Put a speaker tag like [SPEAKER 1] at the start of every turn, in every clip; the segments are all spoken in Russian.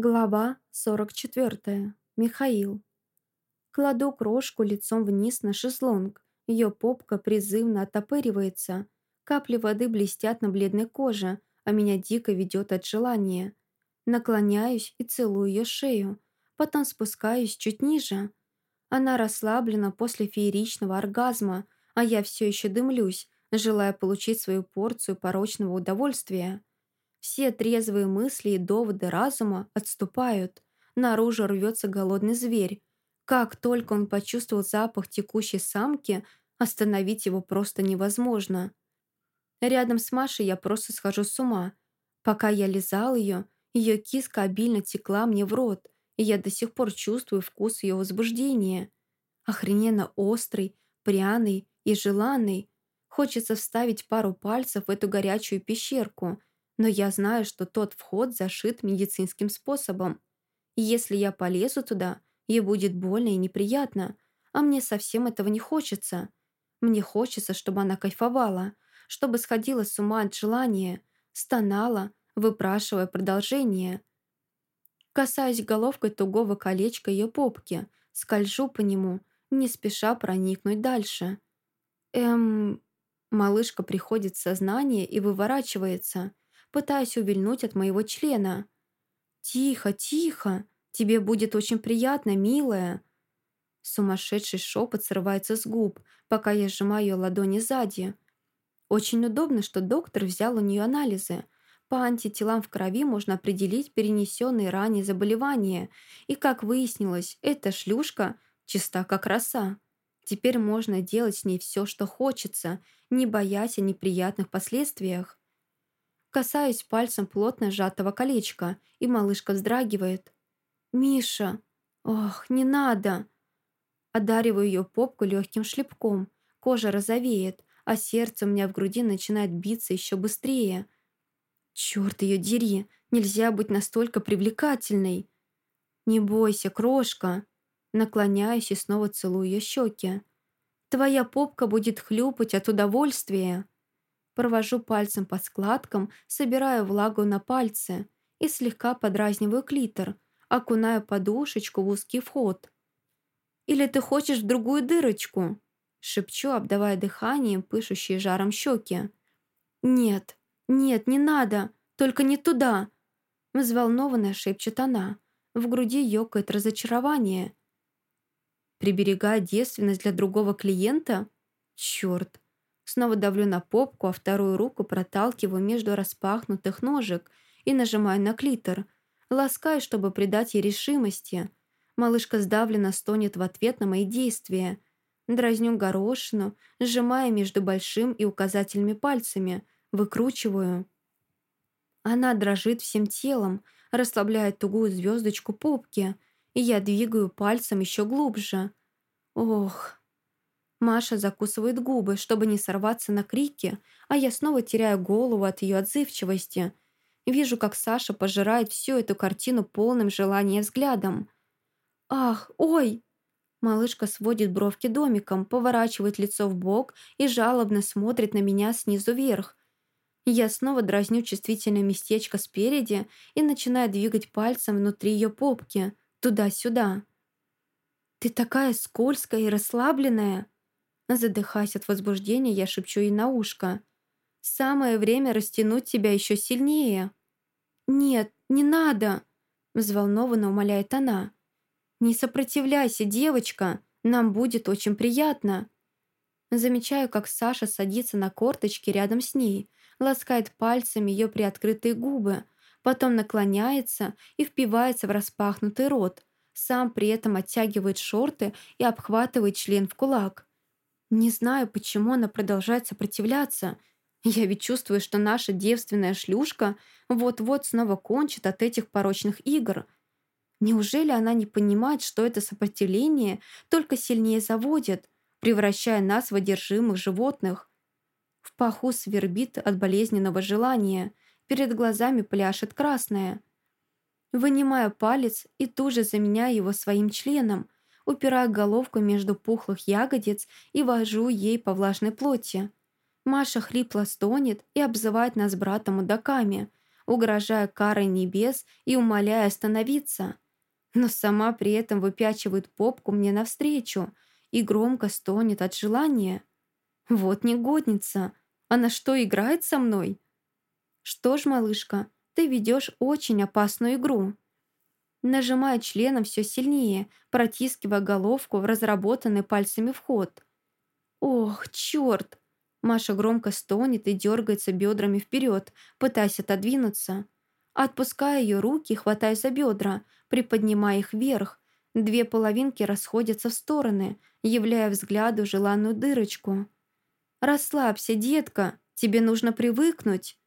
[SPEAKER 1] Глава 44. Михаил. Кладу крошку лицом вниз на шезлонг. Ее попка призывно оттопыривается. Капли воды блестят на бледной коже, а меня дико ведет от желания. Наклоняюсь и целую ее шею. Потом спускаюсь чуть ниже. Она расслаблена после фееричного оргазма, а я все еще дымлюсь, желая получить свою порцию порочного удовольствия. Все трезвые мысли и доводы разума отступают. Наружу рвется голодный зверь. Как только он почувствовал запах текущей самки, остановить его просто невозможно. Рядом с Машей я просто схожу с ума. Пока я лизал ее, ее киска обильно текла мне в рот, и я до сих пор чувствую вкус ее возбуждения. Охрененно острый, пряный и желанный. Хочется вставить пару пальцев в эту горячую пещерку – но я знаю, что тот вход зашит медицинским способом. И если я полезу туда, ей будет больно и неприятно, а мне совсем этого не хочется. Мне хочется, чтобы она кайфовала, чтобы сходила с ума от желания, стонала, выпрашивая продолжение. Касаюсь головкой тугого колечка ее попки, скольжу по нему, не спеша проникнуть дальше. Эм... Малышка приходит в сознание и выворачивается – пытаясь увильнуть от моего члена. «Тихо, тихо! Тебе будет очень приятно, милая!» Сумасшедший шепот срывается с губ, пока я сжимаю ее ладони сзади. Очень удобно, что доктор взял у нее анализы. По антителам в крови можно определить перенесенные ранее заболевания. И, как выяснилось, эта шлюшка чиста как роса. Теперь можно делать с ней все, что хочется, не боясь о неприятных последствиях. Касаюсь пальцем плотно сжатого колечка, и малышка вздрагивает. «Миша! Ох, не надо!» Одариваю ее попку легким шлепком. Кожа розовеет, а сердце у меня в груди начинает биться еще быстрее. Черт ее дери! Нельзя быть настолько привлекательной! «Не бойся, крошка!» Наклоняюсь и снова целую ее щеки. «Твоя попка будет хлюпать от удовольствия!» Провожу пальцем по складкам, собираю влагу на пальцы и слегка подразниваю клитор, окунаю подушечку в узкий вход. «Или ты хочешь в другую дырочку?» Шепчу, обдавая дыханием пышущие жаром щеки. «Нет, нет, не надо, только не туда!» Взволнованно шепчет она. В груди ёкает разочарование. «Приберегая девственность для другого клиента? Черт, Снова давлю на попку, а вторую руку проталкиваю между распахнутых ножек и нажимаю на клитор. Ласкаю, чтобы придать ей решимости. Малышка сдавленно стонет в ответ на мои действия. Дразню горошину, сжимая между большим и указательными пальцами. Выкручиваю. Она дрожит всем телом, расслабляет тугую звездочку попки, и я двигаю пальцем еще глубже. Ох, Маша закусывает губы, чтобы не сорваться на крики, а я снова теряю голову от ее отзывчивости. Вижу, как Саша пожирает всю эту картину полным желания взглядом. «Ах, ой!» Малышка сводит бровки домиком, поворачивает лицо в бок и жалобно смотрит на меня снизу вверх. Я снова дразню чувствительное местечко спереди и начинаю двигать пальцем внутри ее попки, туда-сюда. «Ты такая скользкая и расслабленная!» Задыхаясь от возбуждения, я шепчу ей на ушко. «Самое время растянуть тебя еще сильнее». «Нет, не надо!» Взволнованно умоляет она. «Не сопротивляйся, девочка! Нам будет очень приятно!» Замечаю, как Саша садится на корточки рядом с ней, ласкает пальцами ее приоткрытые губы, потом наклоняется и впивается в распахнутый рот, сам при этом оттягивает шорты и обхватывает член в кулак. Не знаю, почему она продолжает сопротивляться. Я ведь чувствую, что наша девственная шлюшка вот-вот снова кончит от этих порочных игр. Неужели она не понимает, что это сопротивление только сильнее заводит, превращая нас в одержимых животных? В паху свербит от болезненного желания, перед глазами пляшет красное. Вынимаю палец и тут же заменяю его своим членом – упирая головку между пухлых ягодиц и вожу ей по влажной плоти. Маша хрипло стонет и обзывает нас братом мудаками. угрожая карой небес и умоляя остановиться. Но сама при этом выпячивает попку мне навстречу и громко стонет от желания. Вот негодница. Она что, играет со мной? Что ж, малышка, ты ведешь очень опасную игру. Нажимая членом все сильнее, протискивая головку в разработанный пальцами вход. Ох, черт! Маша громко стонет и дергается бедрами вперед, пытаясь отодвинуться. Отпуская ее руки, хватая за бедра, приподнимая их вверх. Две половинки расходятся в стороны, являя взгляду желанную дырочку. «Расслабься, детка, тебе нужно привыкнуть».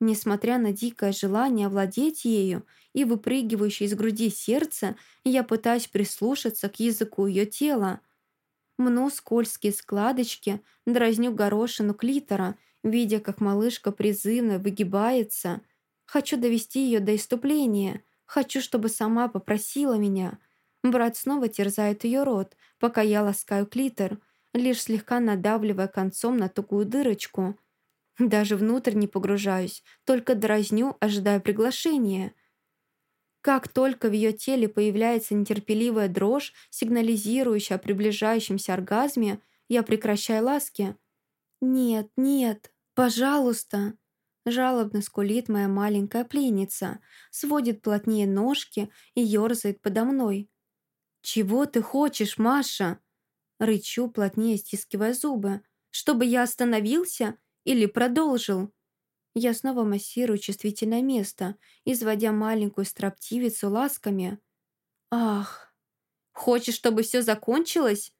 [SPEAKER 1] Несмотря на дикое желание овладеть ею и выпрыгивающее из груди сердце, я пытаюсь прислушаться к языку ее тела, Мну скользкие складочки, дразню горошину клитора, видя, как малышка призывно выгибается. Хочу довести ее до иступления. Хочу, чтобы сама попросила меня. Брат снова терзает ее рот, пока я ласкаю клитор, лишь слегка надавливая концом на тугую дырочку. Даже внутрь не погружаюсь, только дразню, ожидая приглашения — как только в ее теле появляется нетерпеливая дрожь, сигнализирующая о приближающемся оргазме, я прекращаю ласки. «Нет, нет, пожалуйста!» Жалобно скулит моя маленькая пленница, сводит плотнее ножки и ерзает подо мной. «Чего ты хочешь, Маша?» Рычу, плотнее стискивая зубы. «Чтобы я остановился или продолжил?» Я снова массирую чувствительное место, изводя маленькую строптивицу ласками. «Ах! Хочешь, чтобы все закончилось?»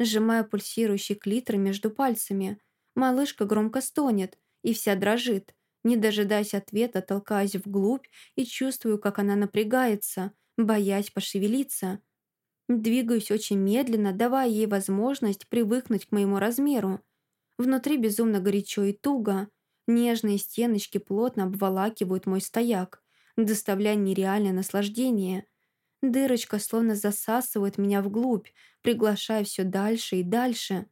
[SPEAKER 1] Сжимая пульсирующий клитор между пальцами, малышка громко стонет и вся дрожит. Не дожидаясь ответа, толкаюсь вглубь и чувствую, как она напрягается, боясь пошевелиться. Двигаюсь очень медленно, давая ей возможность привыкнуть к моему размеру. Внутри безумно горячо и туго – Нежные стеночки плотно обволакивают мой стояк, доставляя нереальное наслаждение. Дырочка словно засасывает меня вглубь, приглашая все дальше и дальше.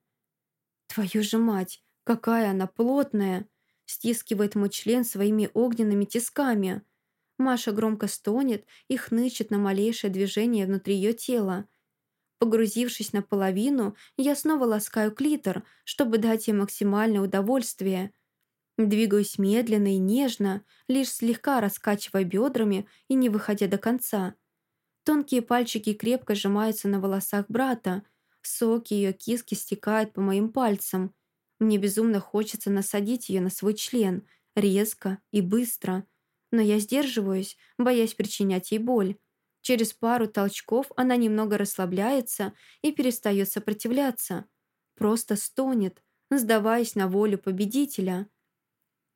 [SPEAKER 1] Твою же мать, какая она плотная! Стискивает мой член своими огненными тисками. Маша громко стонет и хнычет на малейшее движение внутри ее тела. Погрузившись наполовину, я снова ласкаю клитор, чтобы дать ей максимальное удовольствие – Двигаюсь медленно и нежно, лишь слегка раскачивая бедрами и не выходя до конца. Тонкие пальчики крепко сжимаются на волосах брата. Соки ее киски стекают по моим пальцам. Мне безумно хочется насадить ее на свой член, резко и быстро. Но я сдерживаюсь, боясь причинять ей боль. Через пару толчков она немного расслабляется и перестает сопротивляться. Просто стонет, сдаваясь на волю победителя.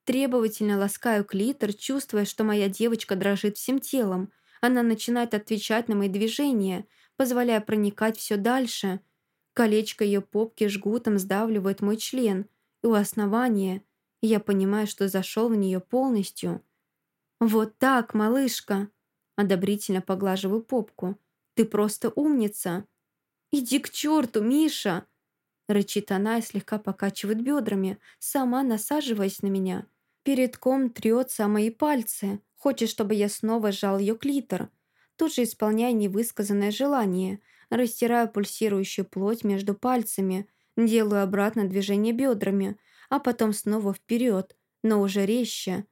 [SPEAKER 1] Требовательно ласкаю клитор, чувствуя, что моя девочка дрожит всем телом. Она начинает отвечать на мои движения, позволяя проникать все дальше. Колечко ее попки жгутом сдавливает мой член, и у основания я понимаю, что зашел в нее полностью. «Вот так, малышка!» Одобрительно поглаживаю попку. «Ты просто умница!» «Иди к черту, Миша!» Рычит она и слегка покачивает бедрами, сама насаживаясь на меня. Перед ком трется мои пальцы, хочет, чтобы я снова сжал ее клитор. Тут же исполняя невысказанное желание, растираю пульсирующую плоть между пальцами, делаю обратно движение бедрами, а потом снова вперед, но уже резче.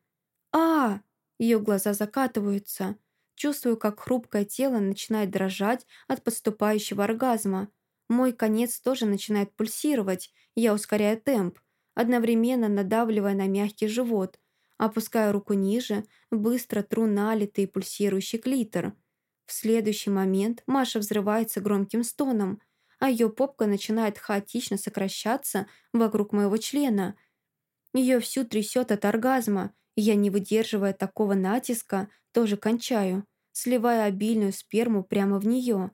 [SPEAKER 1] а Ее глаза закатываются. Чувствую, как хрупкое тело начинает дрожать от подступающего оргазма. Мой конец тоже начинает пульсировать, я ускоряю темп, одновременно надавливая на мягкий живот, опуская руку ниже, быстро тру налитый пульсирующий клитор. В следующий момент Маша взрывается громким стоном, а ее попка начинает хаотично сокращаться вокруг моего члена. Ее всю трясет от оргазма, я, не выдерживая такого натиска, тоже кончаю, сливая обильную сперму прямо в нее.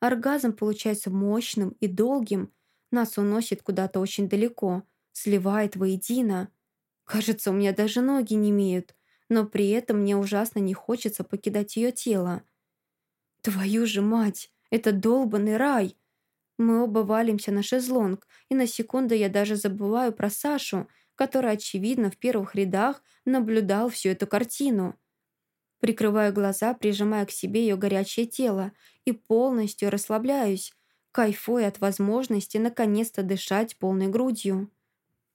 [SPEAKER 1] Оргазм получается мощным и долгим, нас уносит куда-то очень далеко – сливает воедино. Кажется, у меня даже ноги не имеют, но при этом мне ужасно не хочется покидать ее тело. Твою же мать, это долбанный рай! Мы оба валимся на шезлонг, и на секунду я даже забываю про Сашу, который, очевидно, в первых рядах наблюдал всю эту картину. Прикрываю глаза, прижимая к себе ее горячее тело и полностью расслабляюсь, кайфуя от возможности наконец-то дышать полной грудью.